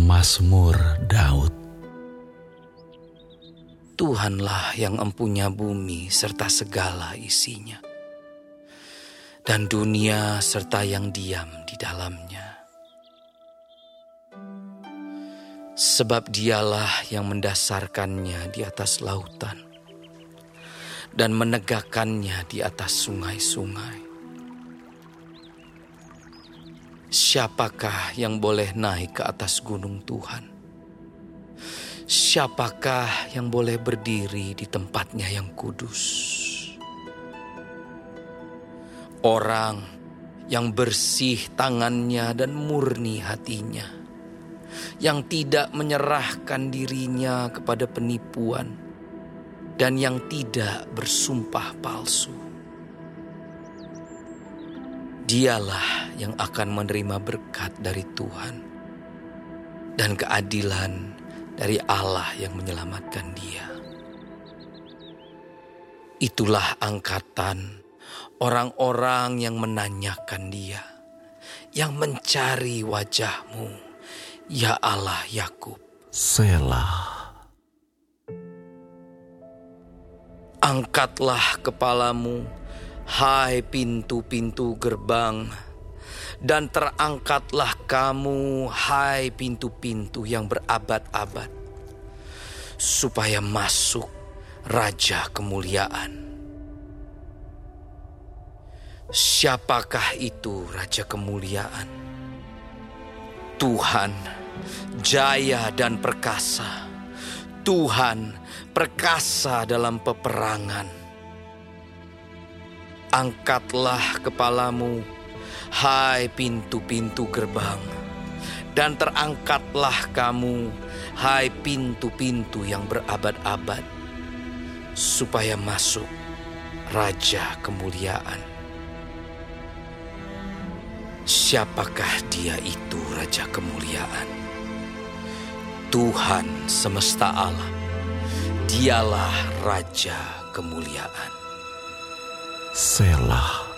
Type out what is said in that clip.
Mazmur Daud Tuhanlah yang empunya bumi serta segala isinya, dan dunia serta yang diam di dalamnya. Sebab dialah yang mendasarkannya di atas lautan dan menegakkannya di atas sungai-sungai. Siapakah yang boleh naik ke atas gunung Tuhan? Siapakah yang boleh berdiri di tempatnya yang kudus? Orang yang bersih tangannya dan murni hatinya, yang tidak menyerahkan dirinya kepada penipuan, dan yang tidak bersumpah palsu. Dialah yang akan menerima berkat dari Tuhan dan keadilan dari Allah yang menyelamatkan dia. Itulah angkatan orang-orang yang menanyakan dia, yang mencari wajahmu, ya Allah Yakub. Selah. Angkatlah kepalamu, hai pintu-pintu gerbang, dan terangkatlah kamu, hai pintu-pintu yang berabad-abad, supaya masuk Raja Kemuliaan. Siapakah itu Raja Kemuliaan? Tuhan, jaya dan perkasa. Tuhan, perkasa dalam peperangan. Angkatlah kepalamu, hai pintu-pintu gerbang, dan terangkatlah kamu, hai pintu-pintu yang berabad-abad, supaya masuk Raja Kemuliaan. Siapakah dia itu Raja Kemuliaan? Tuhan semesta alam, dialah Raja Kemuliaan. Selah.